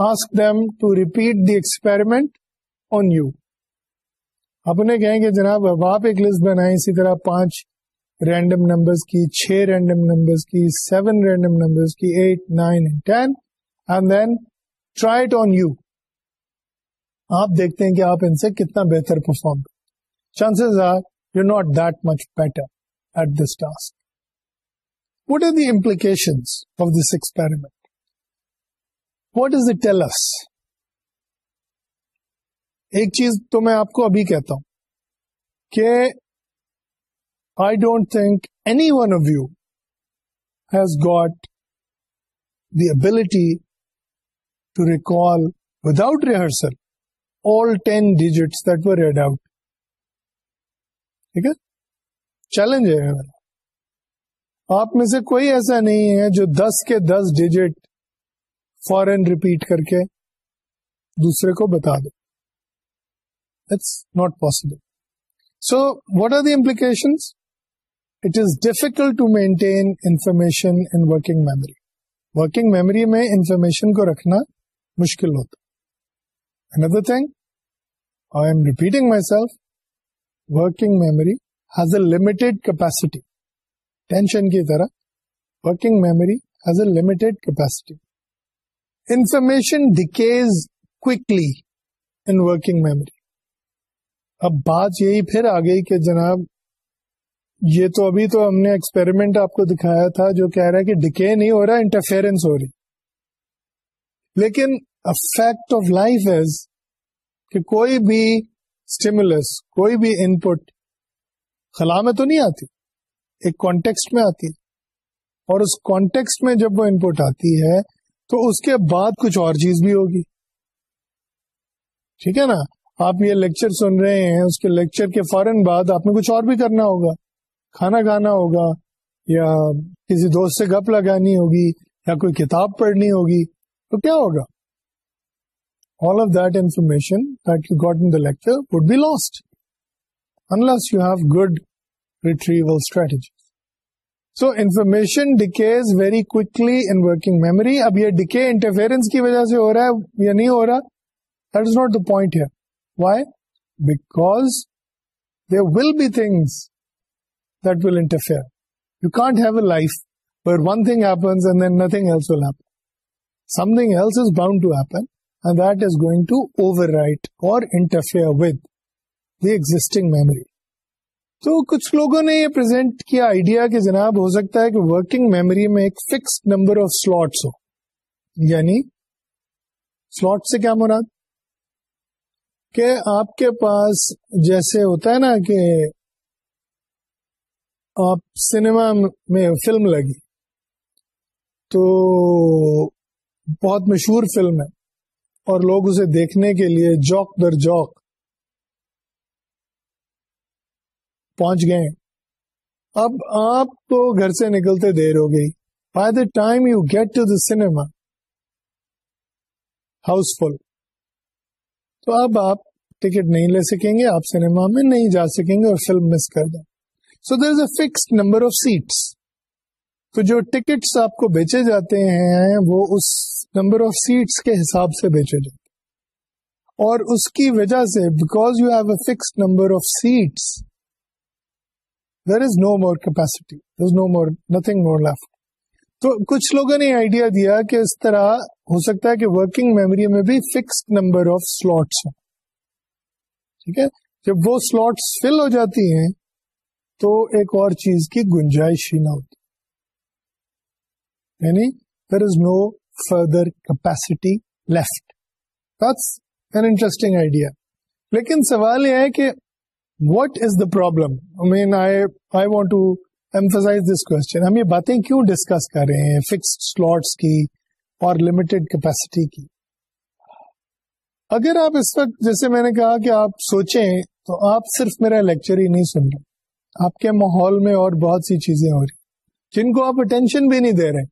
ask them to repeat the experiment on you آپ انہیں کہیں کہ جناب اب آپ ایک لسٹ بنائیں اسی طرح پانچ رینڈم نمبرز کی چھ رینڈم نمبر کی سیون رینڈم نمبر کتنا بہتر پرفارم کر are you not that much better at this task what are the implication of this experiment what is tell us ایک چیز تو میں آپ کو ابھی کہتا ہوں کہ I don't think anyone of you has got the ability to recall all ten digit that we challenge ہے آپ میں سے کوئی ایسا نہیں ہے جو دس کے دس ڈیجٹ فورن ریپیٹ کر کے دوسرے کو بتا دو it's not possible so what are the implications it is difficult to maintain information in working working memory memory میں انفارمیشن کو رکھنا مشکل ہوتا another thing I am repeating myself working working memory memory has has a a limited limited capacity capacity tension کی طرح information decays quickly in working memory اب بات یہی پھر آ گئی کہ جناب یہ تو ابھی تو ہم نے ایکسپیریمنٹ آپ کو دکھایا تھا جو کہہ رہا ہے کہ ڈکے نہیں ہو رہا انٹرفیئرنس ہو رہی لیکن آف لائف از کہ کوئی بھی اسٹیمولس کوئی بھی ان پٹ خلا میں تو نہیں آتی ایک کانٹیکسٹ میں آتی اور اس کانٹیکسٹ میں جب وہ ان پٹ آتی ہے تو اس کے بعد کچھ اور چیز بھی ہوگی ٹھیک ہے نا آپ یہ لیکچر سن رہے ہیں اس کے لیکچر کے فوراً بعد آپ نے کچھ اور بھی کرنا ہوگا کھانا کھانا ہوگا یا کسی دوست سے گپ لگانی ہوگی یا کوئی کتاب پڑھنی ہوگی تو کیا ہوگا all of that information would be lost you have good retrieval so information decays very working memory اب یہ ڈکے انٹرفیئرنس کی وجہ سے ہو رہا ہے یا نہیں ہو رہا that is not the point why because they will be things that will interfere. You can't have a life where one thing happens and then nothing else will happen. Something else is bound to happen and that is going to overwrite or interfere with the existing memory. تو کچھ لوگوں نے یہ present کیا idea کہ جناب ہو سکتا ہے کہ ورکنگ میموری میں ایک فکس نمبر آف سلوٹس ہو یعنی سلوٹ سے کیا مراد کہ آپ کے پاس جیسے ہوتا ہے نا کہ آپ سنیما میں فلم لگی تو بہت مشہور فلم ہے اور لوگ اسے دیکھنے کے لیے جوک در جوک پہنچ گئے اب آپ کو گھر سے نکلتے دیر ہو گئی by the time you get to the cinema house full تو اب آپ ٹکٹ نہیں لے سکیں گے آپ سنیما میں نہیں جا سکیں گے اور فلم مس کر دیں so there is a fixed number of seats تو جو ٹکٹس آپ کو بیچے جاتے ہیں وہ اس نمبر آف سیٹس کے حساب سے بیچے جاتے اور اس کی وجہ سے because you have a fix number of seats there is no more capacity there is no more nothing more left تو کچھ لوگوں نے آئیڈیا دیا کہ اس طرح ہو سکتا ہے کہ ورکنگ میموری میں بھی فکسڈ نمبر آف سلوٹس ہیں ٹھیک ہے جب وہ سلوٹس فل ہو جاتی ہیں تو ایک اور چیز کی گنجائش ہی نہ ہوتی یعنی there is no further capacity left an interesting idea لیکن سوال یہ ہے کہ واٹ از دا کوشچن ہم یہ باتیں کیوں ڈسکس کر رہے ہیں فکسڈ سلوٹس کی اور لمیٹڈ کیپیسٹی کی اگر آپ اس وقت جیسے میں نے کہا کہ آپ سوچیں تو آپ صرف میرا لیکچر ہی نہیں سن رہے آپ کے ماحول میں اور بہت سی چیزیں ہو رہی جن کو آپ اٹینشن بھی نہیں دے رہے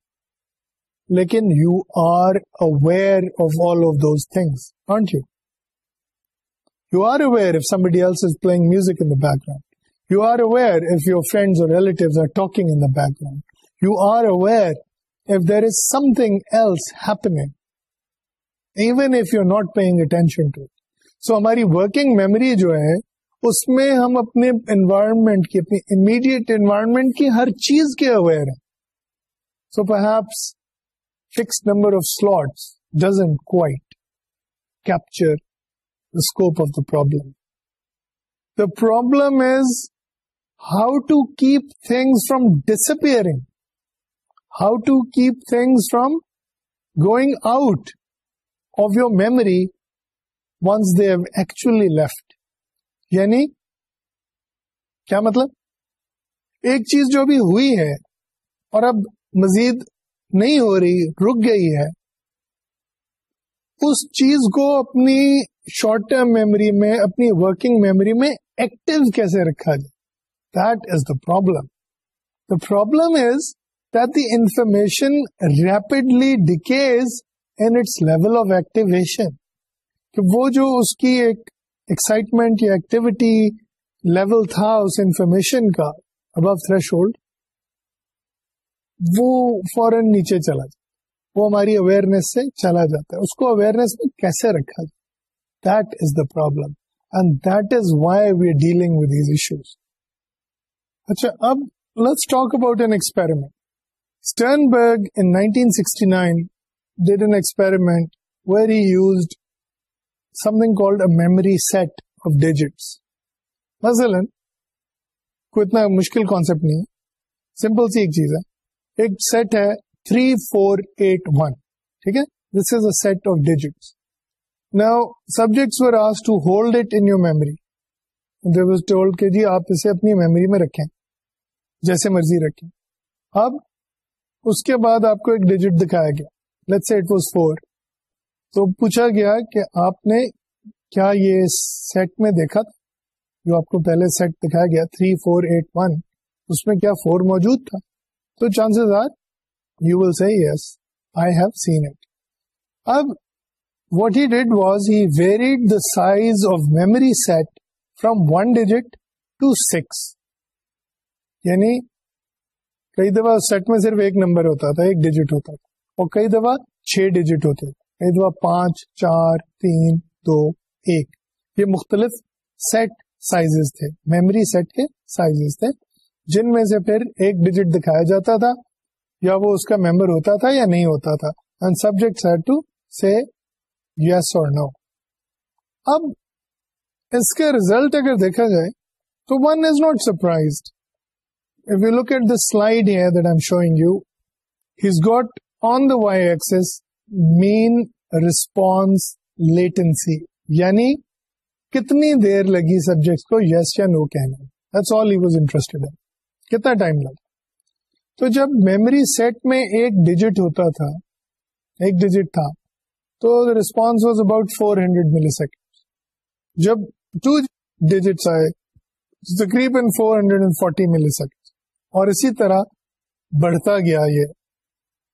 لیکن you are aware of all of those things aren't you you are aware if else is playing music in the background you are aware of your friends اور relatives are talking in the background you are aware of there is something else happening even if you note paying attention to so ہماری ورکنگ memory جو ہے اس میں ہم اپنے environment کی اپنی امیڈیٹ انوائرمنٹ کی ہر چیز کے اویئر ہیں so perhaps fix number of slots doesn't quite capture scope of the problem the problem is how to keep things from disappearing how to keep things from going out of your memory once they have actually left یعنی کیا مطلب ایک چیز جو بھی ہوئی ہے اور اب مزید نہیں ہو رہی رک گئی ہے اس چیز کو اپنی شارٹ ٹرم میموری میں اپنی ورکنگ میموری میں ایکٹیو کیسے رکھا جائے that is the problem the problem is that the information rapidly decays of activation کہ وہ جو اس کی ایک ایکسائٹمنٹ یا ایکٹیویٹی لیول تھا اس انفارمیشن کا ابو تھریش ہولڈ وہ فورن نیچے چلا جاتا وہ ہماری اویئرنیس سے چلا جاتا ہے اس کو اویئرنیس میں کیسے رکھا جائے that is the problem and that is why we are dealing with these issues اچھا اب let's talk about an experiment about in sixty nine did an experiment very used something called a memory set of digits. مثلا کوئی اتنا مشکل concept نہیں ہے simple سی ایک چیز ہے ایک سیٹ ہے تھری فور ایٹ ون ٹھیک ہے this is a set of digits نا subjects were as to hold it in your memory was told کہ جی آپ اسے اپنی میموری میں رکھیں جیسے مرضی رکھیں اب اس کے بعد آپ کو ایک ڈیجٹ دکھایا گیا لیٹ سیٹ واز فور تو پوچھا گیا کہ آپ نے کیا یہ سیٹ میں دیکھا تھا جو آپ کو پہلے سیٹ دکھایا گیا تھری فور ایٹ ون اس میں کیا فور موجود تھا تو chances are you will see yes I have seen it اب what he did was he varied the size of memory set from one digit to six یعنی کئی دفعہ سیٹ میں صرف ایک نمبر ہوتا تھا ایک ڈیجٹ ہوتا تھا اور کئی دفعہ چھ ڈیجٹ ہوتے تھے دفعہ پانچ چار تین دو ایک یہ مختلف سیٹ سائزز تھے میموری سیٹ کے سائزز تھے جن میں سے پھر ایک ڈیجٹ دکھایا جاتا تھا یا وہ اس کا ممبر ہوتا تھا یا نہیں ہوتا تھا اینڈ سبجیکٹ سیٹ ٹو سے یس اور نو اب اس کے ریزلٹ اگر دیکھا جائے تو one is not surprise if you look at the slide I showing you has got on the y axis mean latency یعنی کتنی دیر لگی سبجیکٹ کو یس یا نو کتنا ٹائم لگا تو جب میموری سیٹ میں ایک ڈیجٹ ہوتا تھا ایک ڈیجٹ تھا تو response was about four hundred millisecond جب ٹو ڈیجٹس آئے تقریباً four hundred and forty millisecond اور اسی طرح بڑھتا گیا یہ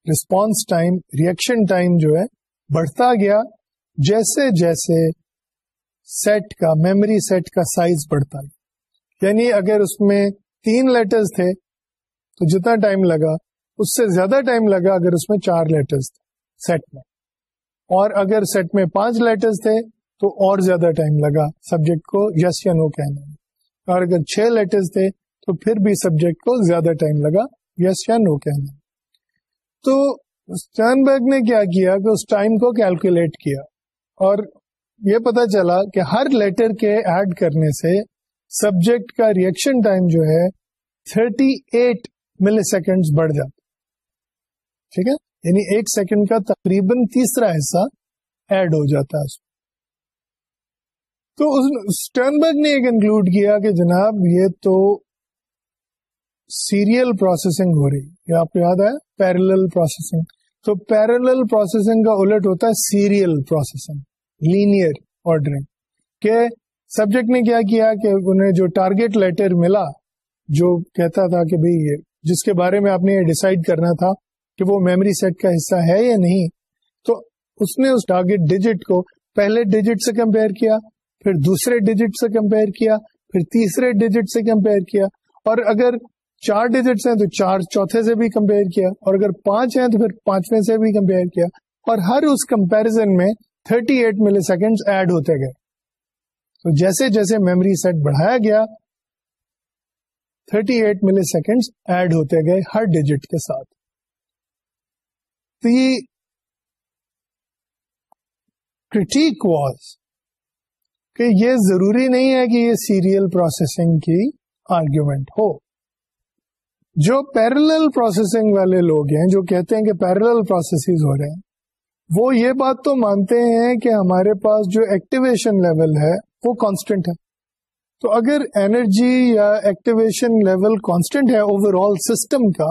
ریسپانس ٹائم ریئیکشن ٹائم جو ہے بڑھتا گیا جیسے جیسے سیٹ کا میموری سیٹ کا سائز بڑھتا گیا یعنی اگر اس میں تین لیٹرز تھے تو جتنا ٹائم لگا اس سے زیادہ ٹائم لگا اگر اس میں چار لیٹرز تھے سیٹ میں اور اگر سیٹ میں پانچ لیٹرز تھے تو اور زیادہ ٹائم لگا سبجیکٹ کو یس یا نو کہنے میں اور اگر چھ لیٹرز تھے تو پھر بھی سبجیکٹ کو زیادہ ٹائم لگا یس یا نو میں تو اسٹرنبرگ نے کیا کیا کہ کہ اس ٹائم کو کیلکولیٹ کیا اور یہ پتا چلا ہر لیٹر کے ایڈ کرنے سے سبجیکٹ کا ریئیکشن ٹائم جو ہے 38 ایٹ ملی سیکنڈ بڑھ جاتا ٹھیک ہے یعنی ایک سیکنڈ کا تقریباً تیسرا حصہ ایڈ ہو جاتا اس میں تو اسٹرنبرگ نے یہ کنکلوڈ کیا کہ جناب یہ تو سیریل پروسیسنگ ہو رہی ہے آپ کو یاد ہے پیرل پروسیسنگ تو پیرل پروسیسنگ کا الٹ ہوتا ہے سیریل پروسیسنگ لینئر آرڈرنگ کہ سبجیکٹ نے کیا کیا کہ انہیں جو ٹارگیٹ لیٹر ملا جو کہتا تھا کہ بھئی جس کے بارے میں آپ نے یہ ڈیسائڈ کرنا تھا کہ وہ میموری سیٹ کا حصہ ہے یا نہیں تو اس نے اس ٹارگیٹ ڈیجٹ کو پہلے ڈیجٹ سے کمپیئر کیا پھر دوسرے ڈیجٹ سے کمپیئر کیا پھر تیسرے ڈیجٹ سے کمپیئر کیا اور اگر چار ڈیجٹس ہیں تو چار چوتھے سے بھی کمپیئر کیا اور اگر پانچ ہیں تو پھر پانچویں سے بھی کمپیئر کیا اور ہر اس کمپیرزن میں 38 ایٹ ملی سیکنڈ ایڈ ہوتے گئے تو جیسے جیسے میموری سیٹ بڑھایا گیا 38 ایٹ ملی سیکنڈ ایڈ ہوتے گئے ہر ڈیجٹ کے ساتھ کریٹیک واز کہ یہ ضروری نہیں ہے کہ یہ سیریل پروسیسنگ کی آرگیومنٹ ہو جو پیرل پروسیسنگ والے لوگ ہیں جو کہتے ہیں کہ پیرل پروسیسز ہو رہے ہیں وہ یہ بات تو مانتے ہیں کہ ہمارے پاس جو ایکٹیویشن لیول ہے وہ کانسٹینٹ ہے تو اگر انرجی یا ایکٹیویشن لیول کانسٹینٹ ہے اوور آل سسٹم کا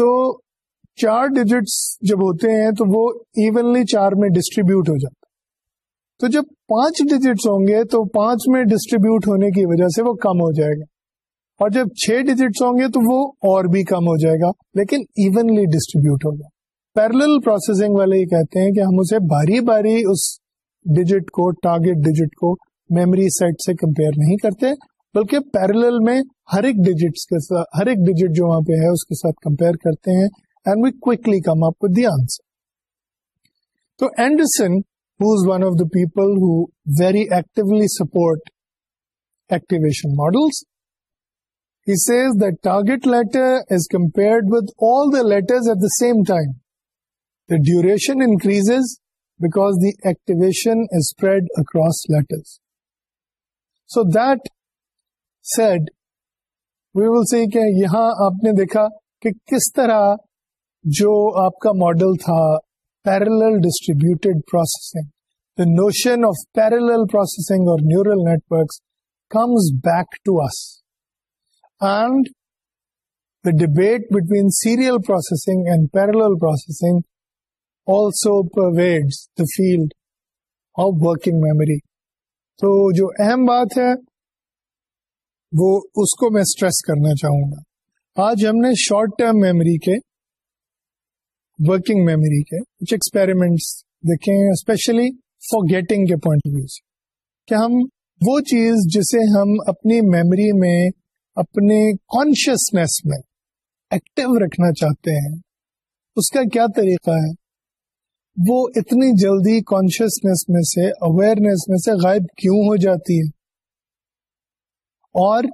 تو چار ڈیجٹس جب ہوتے ہیں تو وہ ایونلی چار میں ڈسٹریبیوٹ ہو جاتا تو جب پانچ ڈیجٹس ہوں گے تو پانچ میں ڈسٹریبیوٹ ہونے کی وجہ سے وہ کم ہو جائے گا اور جب چھ ڈیجٹس ہوں گے تو وہ اور بھی کم ہو جائے گا لیکن ایونلی ڈسٹریبیوٹ ہوگا پیرل پروسیسنگ والے یہ کہتے ہیں کہ ہم اسے باری باری اس ڈیجٹ کو ٹارگیٹ ڈیجٹ کو میموری سیٹ سے کمپیئر نہیں کرتے بلکہ پیرل میں ہر ایک ڈیجٹس کے ساتھ ہر ایک ڈیجٹ جو وہاں پہ ہے اس کے ساتھ کمپیئر کرتے ہیں and we come up the answer تو Anderson one of the people who very actually support activation models he says the target letter is compared with all the letters at the same time. The duration increases because the activation is spread across letters. So that said, we will say کہ یہاں آپ نے دیکھا کہ کس طرح جو آپ کا ماڈل تھا parallel distributed processing the notion of parallel processing or neural networks comes back to us. Debate between serial processing and پیرسو field of memory تو جو اہم بات ہے وہ اس کو میں اسٹریس کرنا چاہوں گا آج ہم نے شارٹ ٹرم میموری کے ورکنگ میموری کے کچھ ایکسپریمنٹ دیکھے ہیں اسپیشلی فار گیٹنگ کے پوائنٹ آف ویو سے کہ ہم وہ چیز جسے ہم اپنی میموری میں اپنے کانشیسنیس میں ایکٹیو رکھنا چاہتے ہیں اس کا کیا طریقہ ہے وہ اتنی جلدی کانشیسنیس میں سے اویئرنیس میں سے غائب کیوں ہو جاتی ہے اور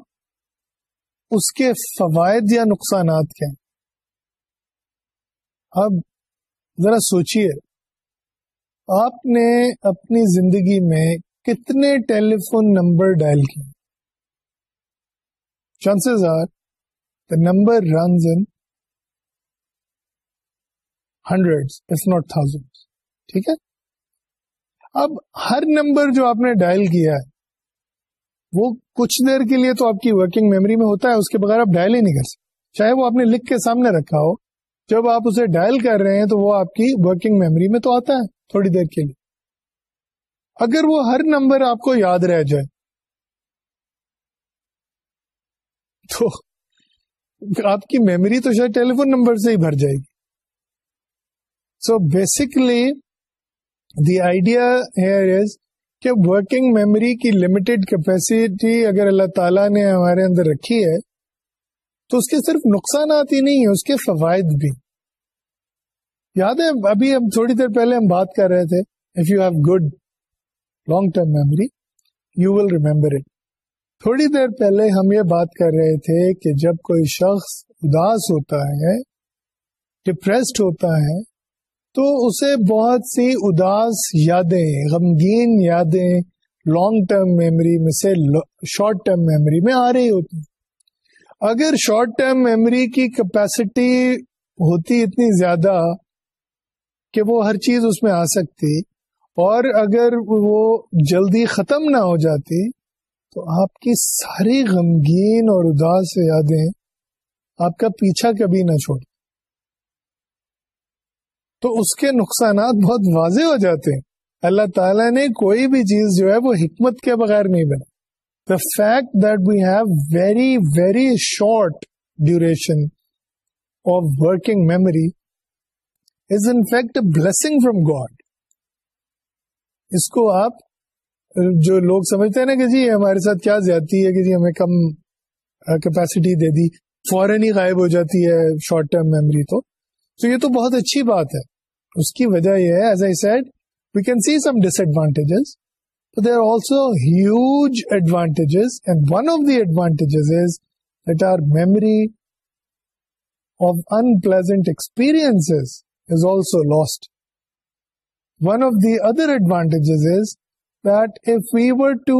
اس کے فوائد یا نقصانات کیا اب ذرا سوچئے آپ نے اپنی زندگی میں کتنے ٹیلی فون نمبر ڈائل کیے chances are the number runs in hundreds, if not thousands. ٹھیک ہے اب ہر نمبر جو آپ نے ڈائل کیا ہے وہ کچھ دیر کے لیے تو آپ کی ورکنگ میموری میں ہوتا ہے اس کے بغیر آپ ڈائل ہی نہیں کر سکتے چاہے وہ آپ نے لکھ کے سامنے رکھا ہو جب آپ اسے ڈائل کر رہے ہیں تو وہ آپ کی ورکنگ میموری میں تو آتا ہے تھوڑی دیر کے لیے اگر وہ ہر نمبر آپ کو یاد رہ جائے تو آپ کی میموری تو شاید ٹیلی فون نمبر سے ہی بھر جائے گی so basically the idea here is کہ ورکنگ میموری کی لمیٹڈ کیپیسٹی اگر اللہ تعالیٰ نے ہمارے اندر رکھی ہے تو اس کے صرف نقصانات ہی نہیں ہے اس کے فوائد بھی یاد ہے ابھی ہم تھوڑی دیر پہلے ہم بات کر رہے تھے if you have good long term memory you will remember it تھوڑی دیر پہلے ہم یہ بات کر رہے تھے کہ جب کوئی شخص اداس ہوتا ہے ڈپریسڈ ہوتا ہے تو اسے بہت سی اداس یادیں غمگین یادیں لانگ ٹرم میموری میں سے شارٹ ٹرم میموری میں آ رہی ہوتی اگر شارٹ ٹرم میموری کی کیپیسٹی ہوتی اتنی زیادہ کہ وہ ہر چیز اس میں آ سکتی اور اگر وہ جلدی ختم نہ ہو جاتی تو آپ کی ساری غمگین اور اداس یادیں آپ کا پیچھا کبھی نہ چھوڑ تو اس کے نقصانات بہت واضح ہو جاتے ہیں اللہ تعالیٰ نے کوئی بھی چیز جو ہے وہ حکمت کے بغیر نہیں بنا the fact that we have very very short duration of working memory is in fact blessing from God اس کو آپ جو لوگ سمجھتے ہیں نا کہ جی ہمارے ساتھ کیا زیادتی ہے کہ جی ہمیں کم کیپیسٹی دے دی فورن ہی غائب ہو جاتی ہے شارٹ ٹرم میموری تو تو یہ تو بہت اچھی بات ہے اس کی وجہ یہ ہے as I said we can see some disadvantages they are also huge advantages and one of the advantages is that our memory pleasant experience is also lost one of the other advantages is that if we were to,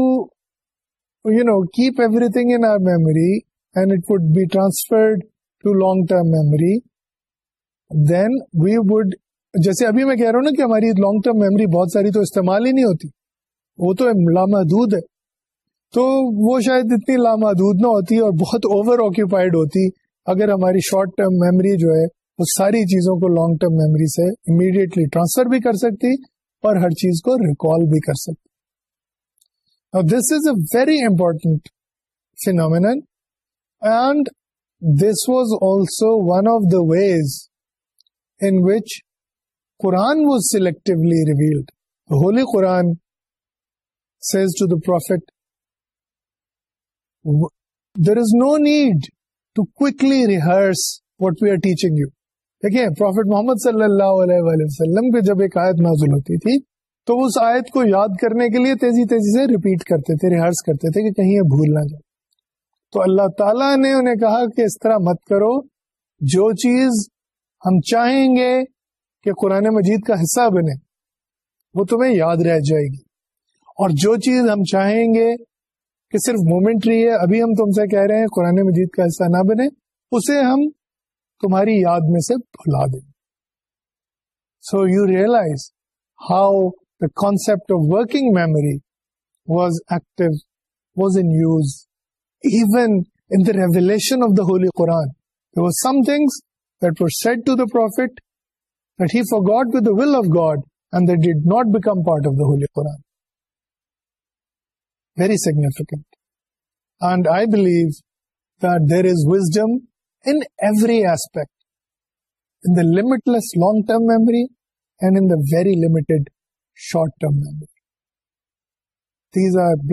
you know, keep everything in our memory and it would be transferred to long-term memory, then we would, جیسے ابھی میں کہہ رہا ہوں نا کہ ہماری long term memory بہت ساری تو استعمال ہی نہیں ہوتی وہ تو لامحدود ہے تو وہ شاید اتنی لامحدود نہ ہوتی اور بہت اوور آکوپائڈ ہوتی اگر ہماری شارٹ ٹرم میموری جو ہے وہ ساری چیزوں کو لانگ ٹرم میموری سے امیڈیٹلی ٹرانسفر بھی کر سکتی اور ہر چیز کو ریکال بھی کر سکتی this is a very phenomenon and and this was also one of the ways which Quran was selectively revealed holy Quran says to the the Prophet, is no need to quickly rehearse rehearse we are teaching you you. ہے prophet محمد صلی اللہ علیہ وسلم کے جب ایک آیت نازل ہوتی تھی تو اس آیت کو یاد کرنے کے لیے تیزی تیزی سے ریپیٹ کرتے تھے ریہرس کرتے تھے کہ کہیں یہ بھول نہ جائے تو اللہ تعالیٰ نے انہیں کہا کہ اس طرح مت کرو جو چیز ہم چاہیں گے کہ قرآن مجید کا حصہ بنے وہ تمہیں یاد رہ جائے گی اور جو چیز ہم چاہیں گے کہ صرف مومنٹری ہے ابھی ہم تم سے کہہ رہے ہیں قرآن مجید کا حصہ نہ بنے اسے ہم تمہاری یاد میں سے بھلا دیں so you realise how concept of working memory was ایک was mention of the Quran very significant I believe there is wisdom any aspect less long term memory and very limited شارٹریڈ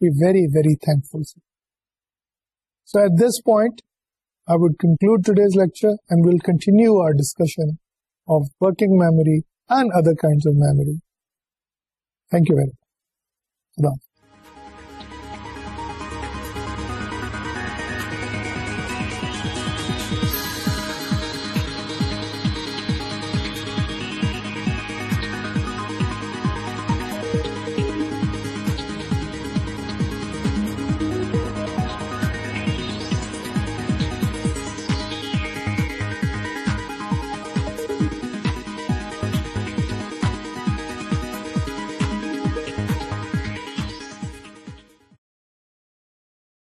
be very very thank today's میموریم